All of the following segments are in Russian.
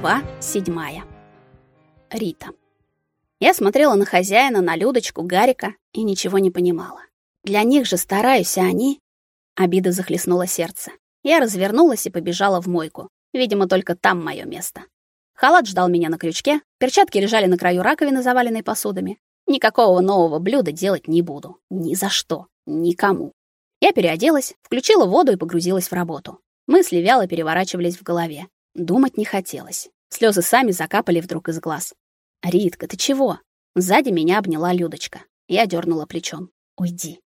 Глава седьмая. Рита. Я смотрела на хозяина, на Людочку, Гарика и ничего не понимала. Для них же стараюсь, а они... Обида захлестнула сердце. Я развернулась и побежала в мойку. Видимо, только там мое место. Халат ждал меня на крючке, перчатки лежали на краю раковины, заваленной посудами. Никакого нового блюда делать не буду. Ни за что. Никому. Я переоделась, включила воду и погрузилась в работу. Мысли вяло переворачивались в голове. Думать не хотелось. Слезы сами закапали вдруг из глаз. «Ритка, ты чего?» Сзади меня обняла Людочка. Я дернула плечом. «Уйди».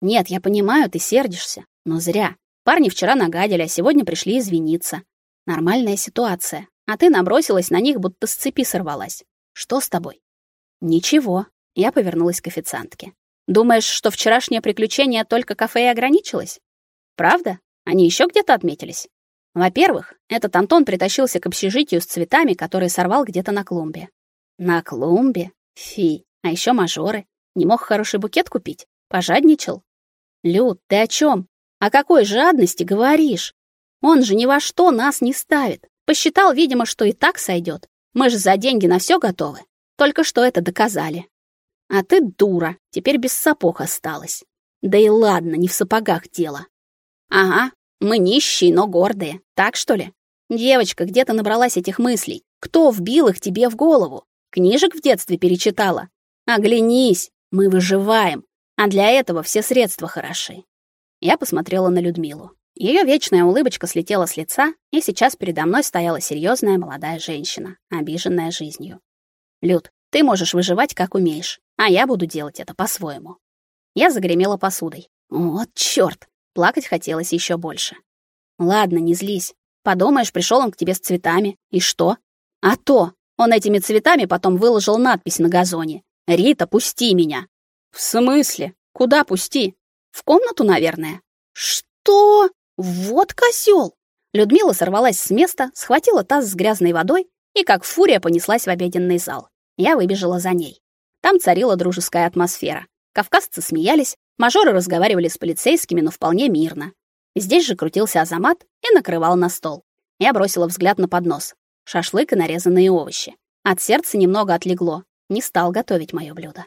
«Нет, я понимаю, ты сердишься, но зря. Парни вчера нагадили, а сегодня пришли извиниться. Нормальная ситуация, а ты набросилась на них, будто с цепи сорвалась. Что с тобой?» «Ничего». Я повернулась к официантке. «Думаешь, что вчерашнее приключение только кафе и ограничилось? Правда? Они еще где-то отметились?» Во-первых, этот Антон притащился к общежитию с цветами, которые сорвал где-то на клумбе. На клумбе? Фи. А еще мажоры. Не мог хороший букет купить? Пожадничал? Люд, ты о чем? О какой жадности говоришь? Он же ни во что нас не ставит. Посчитал, видимо, что и так сойдет. Мы же за деньги на все готовы. Только что это доказали. А ты дура, теперь без сапог осталась. Да и ладно, не в сапогах дело. Ага, мы нищие, но гордые. Так что ли? Девочка, где ты набралась этих мыслей? Кто вбил их тебе в голову? Книжек в детстве перечитала? Оглянись, мы выживаем, а для этого все средства хороши. Я посмотрела на Людмилу. Ее вечная улыбочка слетела с лица, и сейчас передо мной стояла серьезная молодая женщина, обиженная жизнью. Люд, ты можешь выживать как умеешь, а я буду делать это по-своему. Я загремела посудой. Вот чёрт! Плакать хотелось еще больше. Ладно, не злись. Подумаешь, пришел он к тебе с цветами. И что? А то, он этими цветами потом выложил надпись на газоне. «Рита, пусти меня». В смысле? Куда пусти? В комнату, наверное. Что? Вот козел! Людмила сорвалась с места, схватила таз с грязной водой и как фурия понеслась в обеденный зал. Я выбежала за ней. Там царила дружеская атмосфера. Кавказцы смеялись, Мажоры разговаривали с полицейскими, но вполне мирно. Здесь же крутился Азамат и накрывал на стол. Я бросила взгляд на поднос. Шашлык и нарезанные овощи. От сердца немного отлегло. Не стал готовить моё блюдо.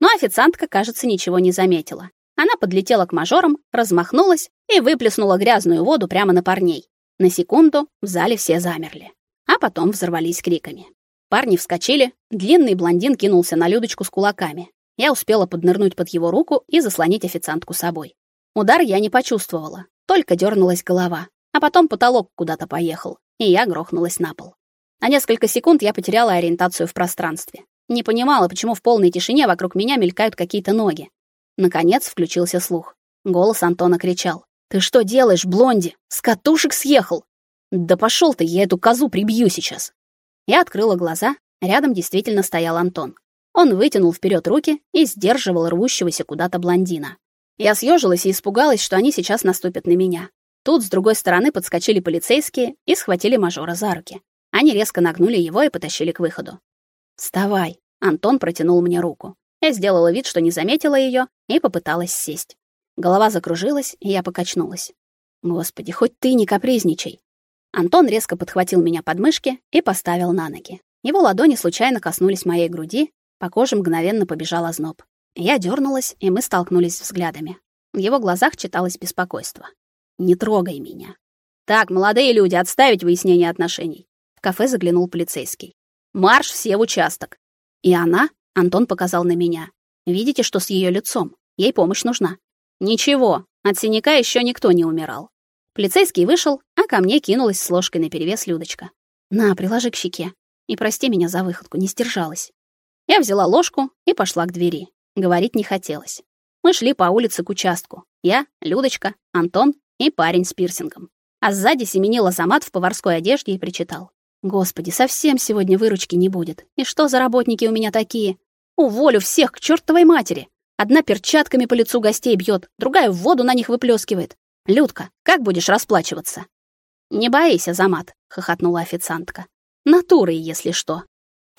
Но официантка, кажется, ничего не заметила. Она подлетела к мажорам, размахнулась и выплеснула грязную воду прямо на парней. На секунду в зале все замерли, а потом взорвались криками. Парни вскочили, длинный блондин кинулся на Людочку с кулаками. Я успела поднырнуть под его руку и заслонить официантку собой. Удар я не почувствовала, только дернулась голова, а потом потолок куда-то поехал, и я грохнулась на пол. На несколько секунд я потеряла ориентацию в пространстве. Не понимала, почему в полной тишине вокруг меня мелькают какие-то ноги. Наконец включился слух. Голос Антона кричал: "Ты что делаешь, блонди? С катушек съехал? Да пошел ты, я эту козу прибью сейчас". Я открыла глаза, рядом действительно стоял Антон. Он вытянул вперед руки и сдерживал рвущегося куда-то блондина. Я съежилась и испугалась, что они сейчас наступят на меня. Тут с другой стороны подскочили полицейские и схватили мажора за руки. Они резко нагнули его и потащили к выходу. "Вставай", Антон протянул мне руку. Я сделала вид, что не заметила ее, и попыталась сесть. Голова закружилась, и я покачнулась. Господи, хоть ты не капризничай. Антон резко подхватил меня под мышки и поставил на ноги. Его ладони случайно коснулись моей груди, по коже мгновенно побежал озноб. Я дернулась, и мы столкнулись взглядами. В его глазах читалось беспокойство. «Не трогай меня». «Так, молодые люди, отставить выяснение отношений». В кафе заглянул полицейский. «Марш все в участок». «И она?» — Антон показал на меня. «Видите, что с ее лицом? Ей помощь нужна». «Ничего, от синяка еще никто не умирал». Полицейский вышел, а ко мне кинулась с ложкой наперевес Людочка. «На, приложи к щеке. И прости меня за выходку, не сдержалась». Я взяла ложку и пошла к двери. Говорить не хотелось. Мы шли по улице к участку. Я, Людочка, Антон и парень с пирсингом. А сзади семенил Азамат в поварской одежде и причитал. «Господи, совсем сегодня выручки не будет. И что за работники у меня такие? Уволю всех к чертовой матери. Одна перчатками по лицу гостей бьет, другая в воду на них выплескивает. Людка, как будешь расплачиваться?» «Не боись, Азамат», — хохотнула официантка. «Натурой, если что».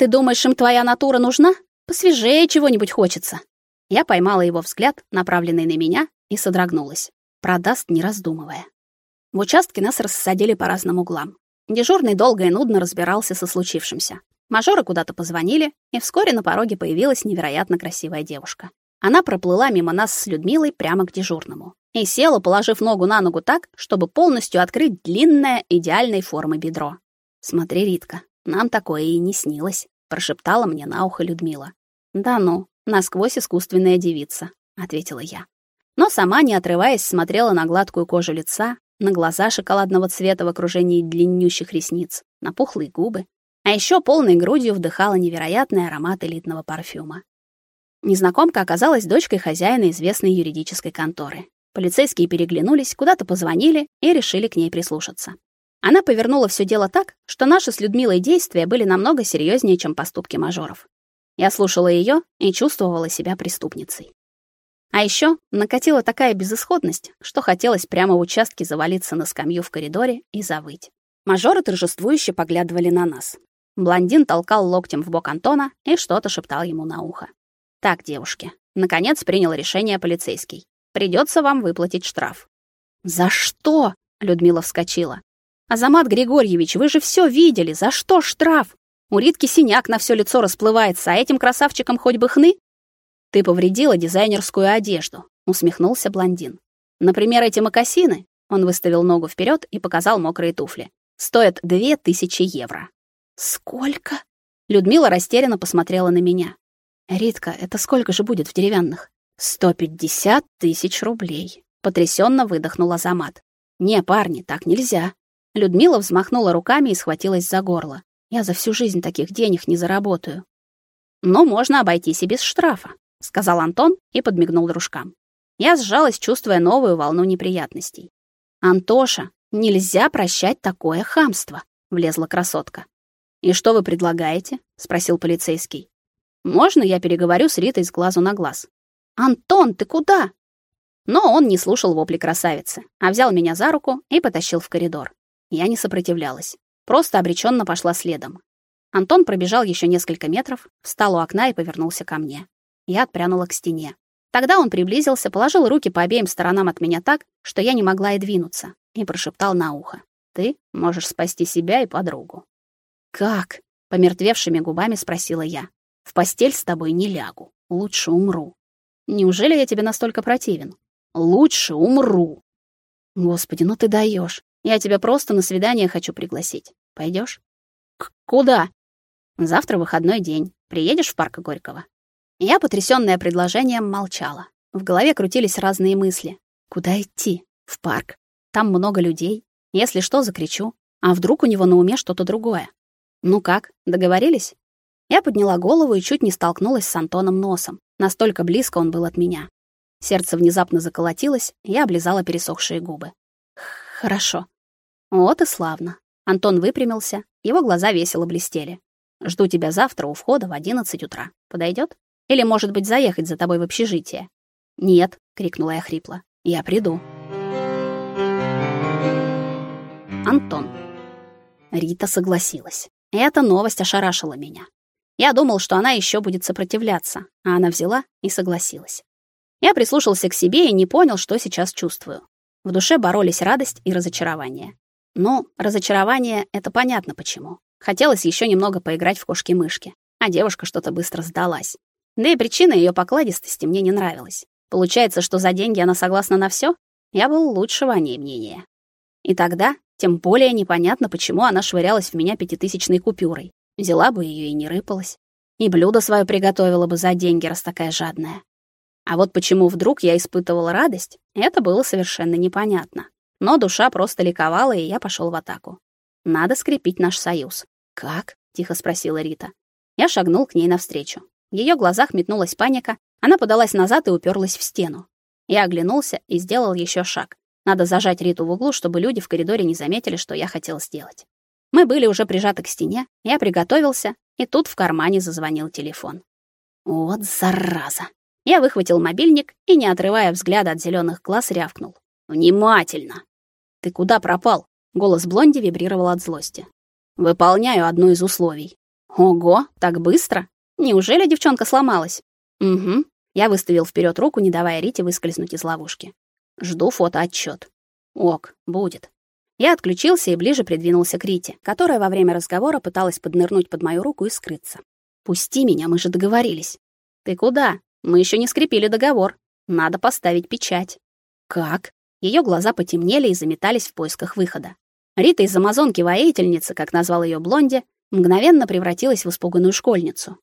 Ты думаешь, им твоя натура нужна? Посвежее чего-нибудь хочется. Я поймала его взгляд, направленный на меня, и содрогнулась. Продаст, не раздумывая. В участке нас рассадили по разным углам. Дежурный долго и нудно разбирался со случившимся. Мажоры куда-то позвонили, и вскоре на пороге появилась невероятно красивая девушка. Она проплыла мимо нас с Людмилой прямо к дежурному и села, положив ногу на ногу так, чтобы полностью открыть длинное идеальной формы бедро. "Смотри, Ритка, нам такое и не снилось", прошептала мне на ухо Людмила. "Да ну, насквозь искусственная девица", ответила я. Но сама, не отрываясь, смотрела на гладкую кожу лица, на глаза шоколадного цвета в окружении длиннющих ресниц, на пухлые губы, а еще полной грудью вдыхала невероятный аромат элитного парфюма. Незнакомка оказалась дочкой хозяина известной юридической конторы. Полицейские переглянулись, куда-то позвонили и решили к ней прислушаться. Она повернула все дело так, что наши с Людмилой действия были намного серьезнее, чем поступки мажоров. Я слушала ее и чувствовала себя преступницей. А еще накатила такая безысходность, что хотелось прямо в участке завалиться на скамью в коридоре и завыть. Мажоры торжествующе поглядывали на нас. Блондин толкал локтем в бок Антона и что-то шептал ему на ухо. Так, девушки, наконец принял решение полицейский. Придется вам выплатить штраф. За что? Людмила вскочила. Азамат Григорьевич, вы же все видели. За что штраф? У Ритки синяк на все лицо расплывается, а этим красавчикам хоть бы хны. Ты повредила дизайнерскую одежду, усмехнулся блондин. Например, эти мокасины, он выставил ногу вперед и показал мокрые туфли. Стоят две тысячи евро. Сколько? Людмила растерянно посмотрела на меня. Ритка, это сколько же будет в деревянных? «Сто пятьдесят тысяч рублей», — потрясенно выдохнула Замат. «Не, парни, так нельзя». Людмила взмахнула руками и схватилась за горло. «Я за всю жизнь таких денег не заработаю». «Но можно обойтись и без штрафа», — сказал Антон и подмигнул дружкам. Я сжалась, чувствуя новую волну неприятностей. «Антоша, нельзя прощать такое хамство», — влезла красотка. «И что вы предлагаете?» — спросил полицейский. «Можно я переговорю с Ритой с глазу на глаз?» «Антон, ты куда?» Но он не слушал вопли красавицы, а взял меня за руку и потащил в коридор. Я не сопротивлялась, просто обреченно пошла следом. Антон пробежал еще несколько метров, встал у окна и повернулся ко мне. Я отпрянула к стене. Тогда он приблизился, положил руки по обеим сторонам от меня так, что я не могла и двинуться, и прошептал на ухо: "Ты можешь спасти себя и подругу". "Как?" помертвевшими губами спросила я. "В постель с тобой не лягу, лучше умру". Неужели я тебе настолько противен? Лучше умру. Господи, ну ты даешь. Я тебя просто на свидание хочу пригласить. Пойдешь? Куда? Завтра выходной день. Приедешь в парк Горького? Я, потрясённая предложением, молчала. В голове крутились разные мысли. Куда идти? В парк. Там много людей. Если что, закричу. А вдруг у него на уме что-то другое? Ну как, договорились? Я подняла голову и чуть не столкнулась с Антоном носом. Настолько близко он был от меня. Сердце внезапно заколотилось, я облизала пересохшие губы. Хорошо. Вот и славно. Антон выпрямился, его глаза весело блестели. Жду тебя завтра у входа в 11 утра. Подойдет? Или, может быть, заехать за тобой в общежитие? Нет, крикнула я хрипло. Я приду. Антон. Рита согласилась. Эта новость ошарашила меня. Я думал, что она еще будет сопротивляться, а она взяла и согласилась. Я прислушался к себе и не понял, что сейчас чувствую. В душе боролись радость и разочарование. Но разочарование — это понятно почему. Хотелось еще немного поиграть в кошки-мышки, а девушка что-то быстро сдалась. Да и причина ее покладистости мне не нравилась. Получается, что за деньги она согласна на все? Я был лучшего о ней мнения. И тогда тем более непонятно, почему она швырялась в меня пятитысячной купюрой. Взяла бы ее и не рыпалась. И блюдо свое приготовила бы за деньги, раз такая жадная. А вот почему вдруг я испытывала радость, это было совершенно непонятно. Но душа просто ликовала, и я пошел в атаку. Надо скрепить наш союз. Как? тихо спросила Рита. Я шагнул к ней навстречу. В ее глазах метнулась паника, она подалась назад и уперлась в стену. Я оглянулся и сделал еще шаг. Надо зажать Риту в углу, чтобы люди в коридоре не заметили, что я хотел сделать. Мы были уже прижаты к стене, я приготовился, и тут в кармане зазвонил телефон. Вот зараза. Я выхватил мобильник и, не отрывая взгляда от зеленых глаз, рявкнул: "Внимательно. Ты куда пропал?" Голос Блонди вибрировал от злости. "Выполняю одно из условий". "Ого, так быстро? Неужели девчонка сломалась?" "Угу". Я выставил вперед руку, не давая Рите выскользнуть из ловушки. Жду фотоотчет. Ок, будет. Я отключился и ближе придвинулся к Рите, которая во время разговора пыталась поднырнуть под мою руку и скрыться. «Пусти меня, мы же договорились». «Ты куда? Мы еще не скрепили договор. Надо поставить печать». «Как?» Ее глаза потемнели и заметались в поисках выхода. Рита из амазонки-воительницы, как назвал ее Блонди, мгновенно превратилась в испуганную школьницу.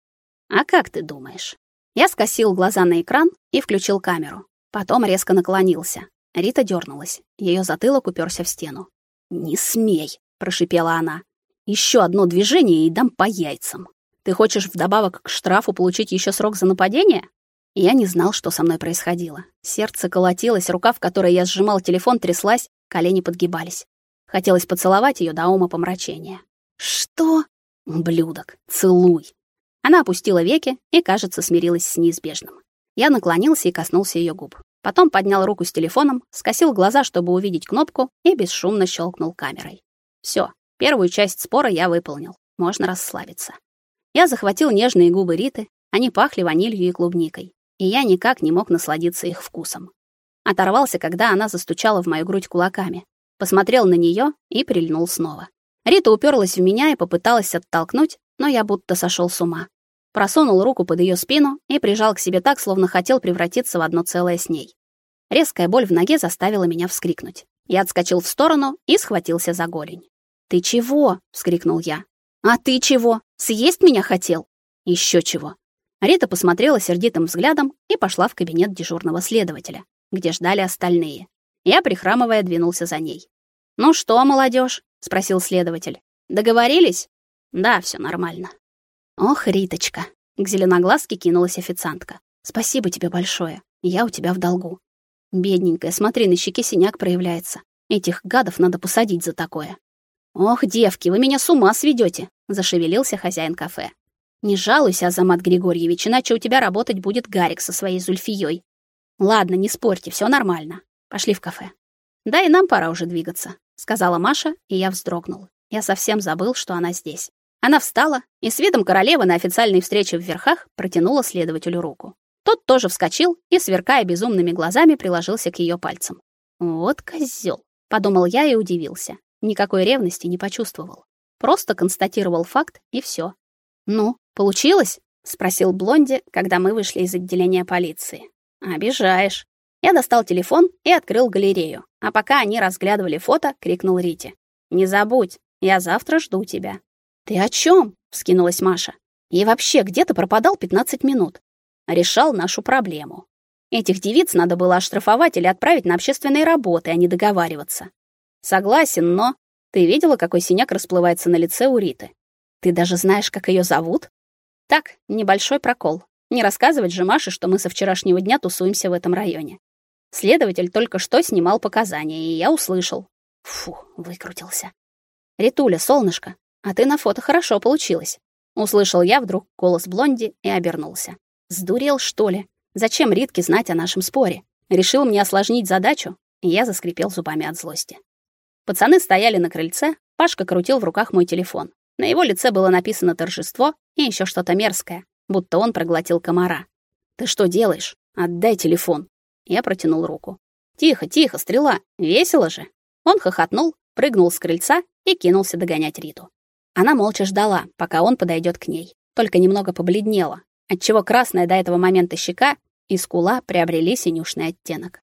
«А как ты думаешь?» Я скосил глаза на экран и включил камеру. Потом резко наклонился. Рита дернулась. Ее затылок уперся в стену. «Не смей!» — прошипела она. Еще одно движение и дам по яйцам. Ты хочешь вдобавок к штрафу получить еще срок за нападение?» Я не знал, что со мной происходило. Сердце колотилось, рука, в которой я сжимал телефон, тряслась, колени подгибались. Хотелось поцеловать ее до ума помрачения. «Что?» «Ублюдок, целуй!» Она опустила веки и, кажется, смирилась с неизбежным. Я наклонился и коснулся ее губ. Потом поднял руку с телефоном, скосил глаза, чтобы увидеть кнопку, и бесшумно щелкнул камерой. Все, первую часть спора я выполнил. Можно расслабиться. Я захватил нежные губы Риты, они пахли ванилью и клубникой, и я никак не мог насладиться их вкусом. Оторвался, когда она застучала в мою грудь кулаками, посмотрел на нее и прильнул снова. Рита уперлась в меня и попыталась оттолкнуть, но я будто сошел с ума. Просунул руку под ее спину и прижал к себе так, словно хотел превратиться в одно целое с ней. Резкая боль в ноге заставила меня вскрикнуть. Я отскочил в сторону и схватился за голень. "Ты чего?" вскрикнул я. "А ты чего? Съесть меня хотел?" Еще чего?" Рита посмотрела сердитым взглядом и пошла в кабинет дежурного следователя, где ждали остальные. Я, прихрамывая, двинулся за ней. "Ну что, молодежь? спросил следователь. "Договорились?" "Да, все нормально". Ох, Риточка, к зеленоглазке кинулась официантка. Спасибо тебе большое. Я у тебя в долгу. Бедненькая, смотри, на щеке синяк проявляется. Этих гадов надо посадить за такое. Ох, девки, вы меня с ума сведёте, зашевелился хозяин кафе. Не жалуйся, Азамат Григорьевич, иначе у тебя работать будет Гарик со своей Зульфией. Ладно, не спорьте, всё нормально. Пошли в кафе. Да и нам пора уже двигаться, сказала Маша, и я вздрогнул. Я совсем забыл, что она здесь. Она встала и с видом королевы на официальной встрече в верхах протянула следователю руку. Тот тоже вскочил и, сверкая безумными глазами, приложился к ее пальцам. «Вот козел, подумал я и удивился. Никакой ревности не почувствовал. Просто констатировал факт, и все. «Ну, получилось?» — спросил Блонди, когда мы вышли из отделения полиции. «Обижаешь». Я достал телефон и открыл галерею, а пока они разглядывали фото, крикнул Рите. «Не забудь, я завтра жду тебя». «Ты о чем? вскинулась Маша. «И вообще, где ты пропадал 15 минут?» решал нашу проблему. Этих девиц надо было оштрафовать или отправить на общественные работы, а не договариваться. Согласен, но ты видела, какой синяк расплывается на лице у Риты? Ты даже знаешь, как ее зовут? Так, небольшой прокол. Не рассказывать же Маше, что мы со вчерашнего дня тусуемся в этом районе. Следователь только что снимал показания, и я услышал. Фу, выкрутился. Ритуля, солнышко, а ты на фото хорошо получилась. Услышал я вдруг голос Блонди и обернулся. Сдурел, что ли? Зачем Ритке знать о нашем споре? Решил мне осложнить задачу? Я заскрипел зубами от злости. Пацаны стояли на крыльце, Пашка крутил в руках мой телефон. На его лице было написано торжество и еще что-то мерзкое, будто он проглотил комара. Ты что делаешь? Отдай телефон. Я протянул руку. Тихо, тихо, стрела. Весело же. Он хохотнул, прыгнул с крыльца и кинулся догонять Риту. Она молча ждала, пока он подойдет к ней, только немного побледнела, отчего красная до этого момента щека и скула приобрели синюшный оттенок.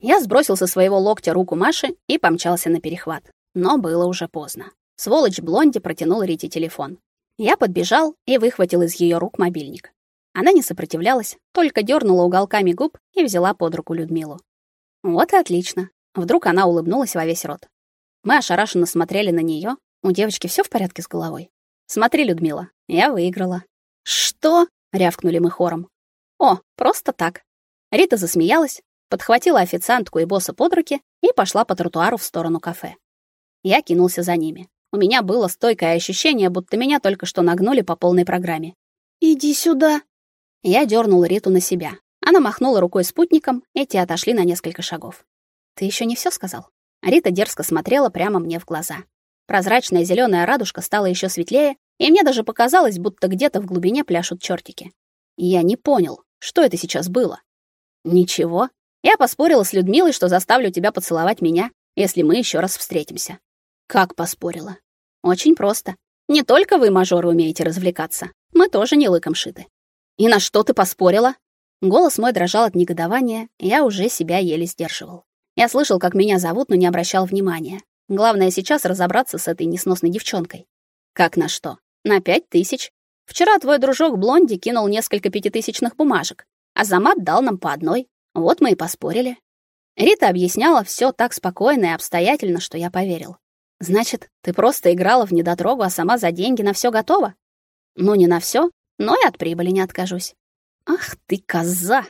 Я сбросил со своего локтя руку Маши и помчался на перехват. Но было уже поздно. Сволочь Блонди протянул Рите телефон. Я подбежал и выхватил из ее рук мобильник. Она не сопротивлялась, только дернула уголками губ и взяла под руку Людмилу. Вот и отлично. Вдруг она улыбнулась во весь рот. Мы ошарашенно смотрели на нее. У девочки все в порядке с головой. Смотри, Людмила, я выиграла. Что? рявкнули мы хором. О, просто так. Рита засмеялась, подхватила официантку и босса под руки и пошла по тротуару в сторону кафе. Я кинулся за ними. У меня было стойкое ощущение, будто меня только что нагнули по полной программе. Иди сюда. Я дернул Риту на себя. Она махнула рукой спутником, и те отошли на несколько шагов. Ты еще не все сказал? Рита дерзко смотрела прямо мне в глаза. Прозрачная зеленая радужка стала еще светлее, и мне даже показалось, будто где-то в глубине пляшут чертики. Я не понял, что это сейчас было. Ничего. Я поспорила с Людмилой, что заставлю тебя поцеловать меня, если мы еще раз встретимся. Как поспорила? Очень просто. Не только вы, мажоры, умеете развлекаться. Мы тоже не лыком шиты. И на что ты поспорила? Голос мой дрожал от негодования, я уже себя еле сдерживал. Я слышал, как меня зовут, но не обращал внимания. Главное сейчас разобраться с этой несносной девчонкой. Как на что? На пять тысяч. Вчера твой дружок Блонди кинул несколько пятитысячных бумажек, а Замат дал нам по одной. Вот мы и поспорили. Рита объясняла все так спокойно и обстоятельно, что я поверил. Значит, ты просто играла в недотрогу, а сама за деньги на все готова? Ну, не на все, но и от прибыли не откажусь. Ах ты коза!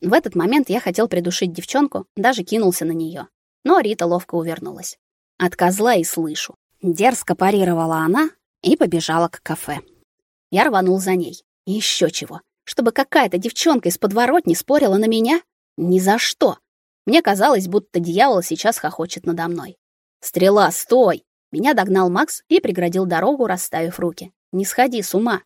В этот момент я хотел придушить девчонку, даже кинулся на нее, но Рита ловко увернулась. От козла и слышу. Дерзко парировала она и побежала к кафе. Я рванул за ней. Еще чего. Чтобы какая-то девчонка из подворотни спорила на меня? Ни за что. Мне казалось, будто дьявол сейчас хохочет надо мной. «Стрела, стой!» Меня догнал Макс и преградил дорогу, расставив руки. «Не сходи с ума!»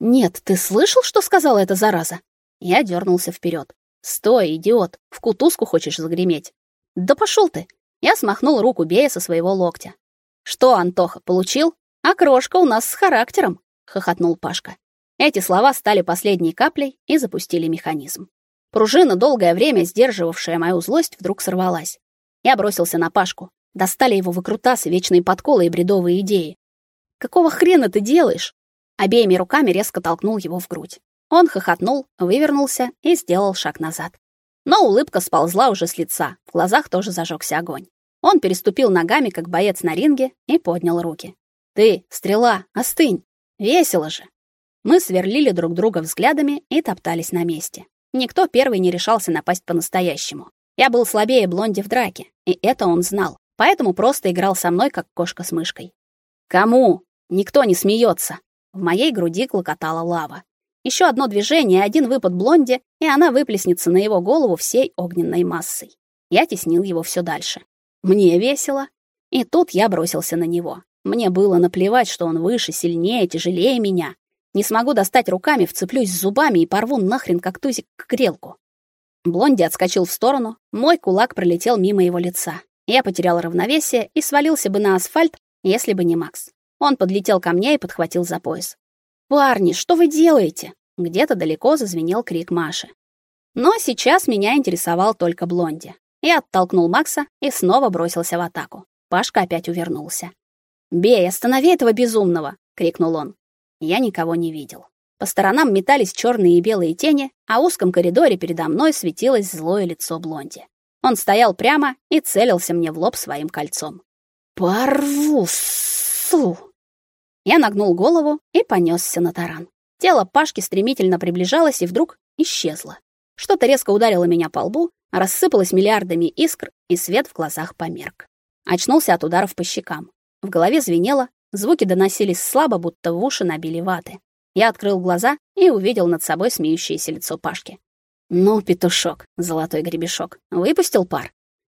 «Нет, ты слышал, что сказала эта зараза?» Я дернулся вперед. «Стой, идиот! В кутузку хочешь загреметь?» «Да пошел ты!» Я смахнул руку Бея со своего локтя. «Что, Антоха, получил? А крошка у нас с характером!» — хохотнул Пашка. Эти слова стали последней каплей и запустили механизм. Пружина, долгое время сдерживавшая мою злость, вдруг сорвалась. Я бросился на Пашку. Достали его выкрутасы, вечные подколы и бредовые идеи. «Какого хрена ты делаешь?» Обеими руками резко толкнул его в грудь. Он хохотнул, вывернулся и сделал шаг назад. Но улыбка сползла уже с лица, в глазах тоже зажегся огонь. Он переступил ногами, как боец на ринге, и поднял руки. «Ты, стрела, остынь! Весело же!» Мы сверлили друг друга взглядами и топтались на месте. Никто первый не решался напасть по-настоящему. Я был слабее Блонди в драке, и это он знал поэтому просто играл со мной, как кошка с мышкой. «Кому? Никто не смеется!» В моей груди клокотала лава. Еще одно движение, один выпад блонди, и она выплеснется на его голову всей огненной массой. Я теснил его все дальше. Мне весело. И тут я бросился на него. Мне было наплевать, что он выше, сильнее, тяжелее меня. Не смогу достать руками, вцеплюсь зубами и порву нахрен как тузик к грелку. Блонди отскочил в сторону, мой кулак пролетел мимо его лица. Я потерял равновесие и свалился бы на асфальт, если бы не Макс. Он подлетел ко мне и подхватил за пояс. «Парни, что вы делаете?» Где-то далеко зазвенел крик Маши. Но сейчас меня интересовал только Блонди. Я оттолкнул Макса и снова бросился в атаку. Пашка опять увернулся. «Бей, останови этого безумного!» — крикнул он. Я никого не видел. По сторонам метались черные и белые тени, а в узком коридоре передо мной светилось злое лицо Блонди. Он стоял прямо и целился мне в лоб своим кольцом. «Порву, су!» Я нагнул голову и понесся на таран. Тело Пашки стремительно приближалось и вдруг исчезло. Что-то резко ударило меня по лбу, рассыпалось миллиардами искр, и свет в глазах померк. Очнулся от ударов по щекам. В голове звенело, звуки доносились слабо, будто в уши набили ваты. Я открыл глаза и увидел над собой смеющееся лицо Пашки. Ну, петушок, золотой гребешок, выпустил пар.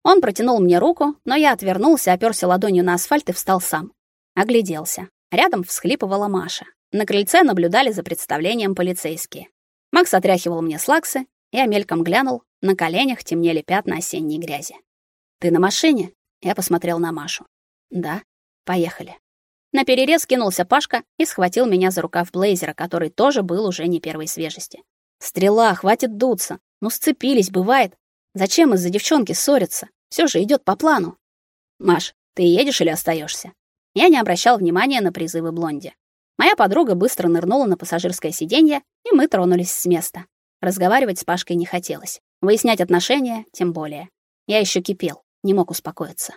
Он протянул мне руку, но я отвернулся, оперся ладонью на асфальт и встал сам. Огляделся. Рядом всхлипывала Маша. На крыльце наблюдали за представлением полицейские. Макс отряхивал мне слаксы, я мельком глянул, на коленях темнели пятна осенней грязи. «Ты на машине?» Я посмотрел на Машу. «Да, поехали». На перерез кинулся Пашка и схватил меня за рукав блейзера, который тоже был уже не первой свежести. Стрела, хватит дуться. Ну сцепились, бывает. Зачем из-за девчонки ссориться? Все же идет по плану. Маш, ты едешь или остаешься? Я не обращал внимания на призывы Блонди. Моя подруга быстро нырнула на пассажирское сиденье, и мы тронулись с места. Разговаривать с Пашкой не хотелось. Выяснять отношения тем более. Я еще кипел, не мог успокоиться.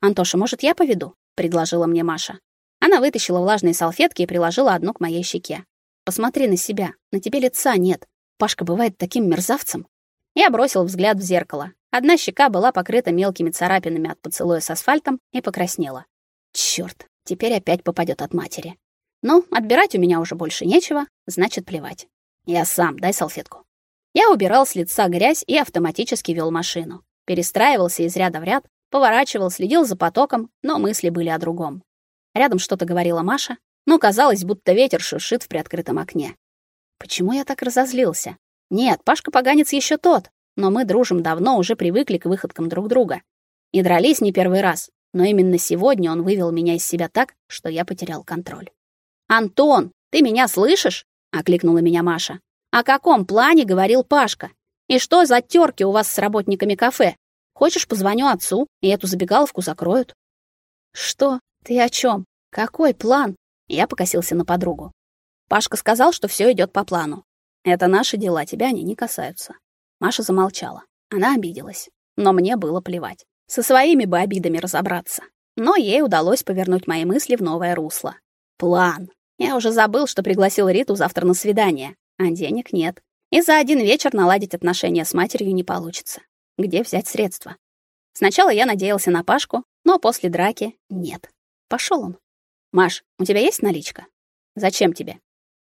«Антоша, может, я поведу?» — предложила мне Маша. Она вытащила влажные салфетки и приложила одну к моей щеке. «Посмотри на себя, на тебе лица нет. Пашка бывает таким мерзавцем. Я бросил взгляд в зеркало. Одна щека была покрыта мелкими царапинами от поцелуя с асфальтом и покраснела. Чёрт, теперь опять попадёт от матери. Ну, отбирать у меня уже больше нечего, значит, плевать. Я сам, дай салфетку. Я убирал с лица грязь и автоматически вёл машину. Перестраивался из ряда в ряд, поворачивал, следил за потоком, но мысли были о другом. Рядом что-то говорила Маша, но казалось, будто ветер шуршит в приоткрытом окне. Почему я так разозлился? Нет, Пашка поганец еще тот, но мы дружим давно, уже привыкли к выходкам друг друга. И дрались не первый раз. Но именно сегодня он вывел меня из себя так, что я потерял контроль. «Антон, ты меня слышишь?» — окликнула меня Маша. «О каком плане говорил Пашка? И что за терки у вас с работниками кафе? Хочешь, позвоню отцу, и эту забегаловку закроют?» «Что? Ты о чем? Какой план?» Я покосился на подругу. Пашка сказал, что все идет по плану. Это наши дела, тебя они не касаются. Маша замолчала. Она обиделась, но мне было плевать. Со своими бы обидами разобраться. Но ей удалось повернуть мои мысли в новое русло. План. Я уже забыл, что пригласил Риту завтра на свидание, а денег нет. И за один вечер наладить отношения с матерью не получится. Где взять средства? Сначала я надеялся на Пашку, но после драки нет. Пошел он. Маш, у тебя есть наличка? Зачем тебе?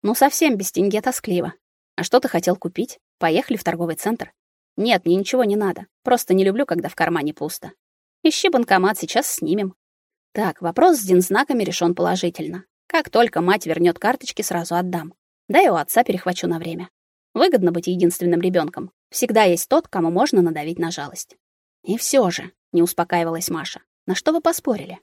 Ну совсем без тенге тоскливо. А что ты хотел купить? Поехали в торговый центр. Нет, мне ничего не надо. Просто не люблю, когда в кармане пусто. Ищи банкомат, сейчас снимем. Так, вопрос с дензнаками решен положительно. Как только мать вернет карточки, сразу отдам. Да и у отца перехвачу на время. Выгодно быть единственным ребенком. Всегда есть тот, кому можно надавить на жалость. И все же, не успокаивалась Маша. На что вы поспорили?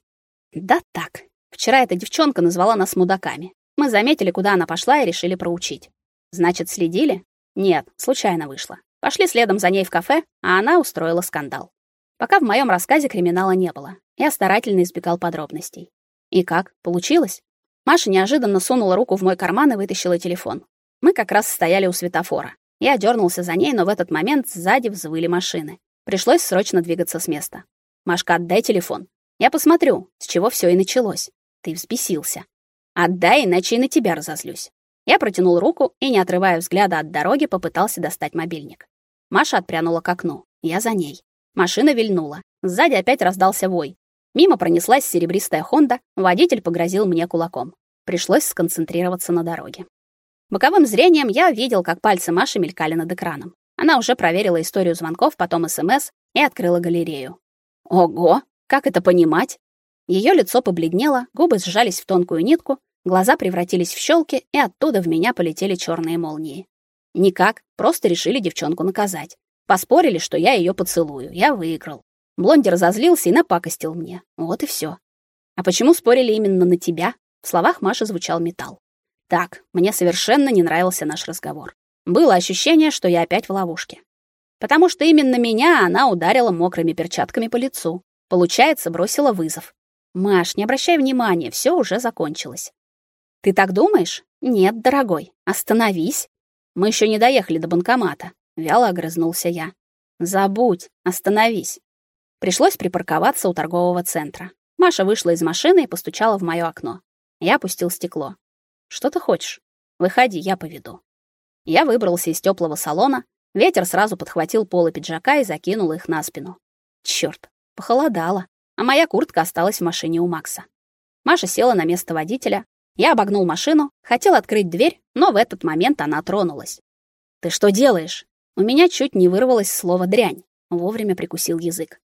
Да так. Вчера эта девчонка назвала нас мудаками. Мы заметили, куда она пошла и решили проучить. Значит, следили? Нет, случайно вышло. Пошли следом за ней в кафе, а она устроила скандал. Пока в моем рассказе криминала не было. Я старательно избегал подробностей. И как? Получилось? Маша неожиданно сунула руку в мой карман и вытащила телефон. Мы как раз стояли у светофора. Я дернулся за ней, но в этот момент сзади взвыли машины. Пришлось срочно двигаться с места. Машка, отдай телефон. Я посмотрю, с чего все и началось. Ты взбесился. Отдай, иначе и на тебя разозлюсь. Я протянул руку и, не отрывая взгляда от дороги, попытался достать мобильник. Маша отпрянула к окну. Я за ней. Машина вильнула. Сзади опять раздался вой. Мимо пронеслась серебристая Honda, водитель погрозил мне кулаком. Пришлось сконцентрироваться на дороге. Боковым зрением я видел, как пальцы Маши мелькали над экраном. Она уже проверила историю звонков, потом СМС и открыла галерею. Ого, как это понимать? Ее лицо побледнело, губы сжались в тонкую нитку, Глаза превратились в щелки, и оттуда в меня полетели черные молнии. Никак, просто решили девчонку наказать. Поспорили, что я ее поцелую. Я выиграл. Блонди разозлился и напакостил мне. Вот и все. А почему спорили именно на тебя? В словах Маши звучал металл. Так, мне совершенно не нравился наш разговор. Было ощущение, что я опять в ловушке. Потому что именно меня она ударила мокрыми перчатками по лицу. Получается, бросила вызов. Маш, не обращай внимания, все уже закончилось. Ты так думаешь? Нет, дорогой, остановись. Мы еще не доехали до банкомата, вяло огрызнулся я. Забудь, остановись. Пришлось припарковаться у торгового центра. Маша вышла из машины и постучала в моё окно. Я опустил стекло. Что ты хочешь? Выходи, я поведу. Я выбрался из теплого салона. Ветер сразу подхватил полы пиджака и закинул их на спину. Чёрт, похолодало, а моя куртка осталась в машине у Макса. Маша села на место водителя, я обогнул машину, хотел открыть дверь, но в этот момент она тронулась. «Ты что делаешь?» У меня чуть не вырвалось слово «дрянь». Вовремя прикусил язык.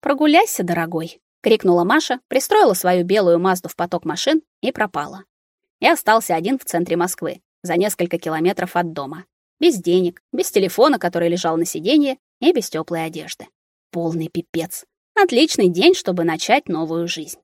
«Прогуляйся, дорогой!» — крикнула Маша, пристроила свою белую Мазду в поток машин и пропала. Я остался один в центре Москвы, за несколько километров от дома. Без денег, без телефона, который лежал на сиденье, и без теплой одежды. Полный пипец. Отличный день, чтобы начать новую жизнь.